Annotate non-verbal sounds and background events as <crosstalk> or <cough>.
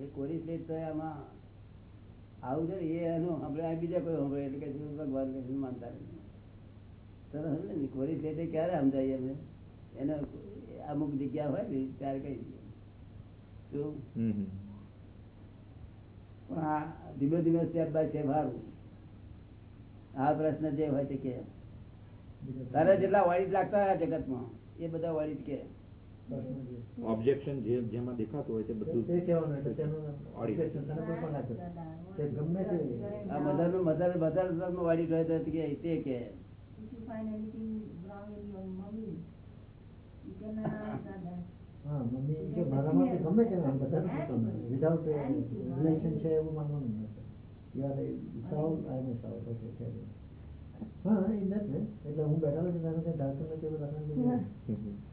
એ કોરી પ્લેટ તો આમાં આવું છે એ એનું આપણે આ બીજા કોઈ સાંભળે એટલે કે ભગવાન કે માનતા નથી. તરત ને કોરી પ્લેટ ક્યારે સમજાય અમે એને અમુક જગ્યા હોય ને ત્યારે કહી દઈએ. શું. પણ આ ધીમે ધીમે સ્ટેપ બાય સ્ટેપ સારું. આ પ્રશ્ન જે હોય તે કે તારે જેટલા વાળી લાગતા હોય જગતમાં એ બધા વાળી કે ઓબ્જેક્શન જે જેમાં દેખાતું હોય તે બધું તે કહેવાનું એટલે તેનું ઓબ્જેક્શન તને કોઈ પણ ના કરે. તે ગમે તે આ મધરનું મધર મધર વાળી કહે તો કે તે કે. <laughs> હા મમ્મી કે મારામાંથી ગમે તે નામ બધાનું પોતાનું વિધાઉટ રિલેશન છે એવું માનવાનું નથી. યાર સાઉલ આઈ મે સાઉલ ઓકે કે હા ઇન ધેટ એટલે હું બેઠા છું ત્યારે કઈ ડાક્ટર નથી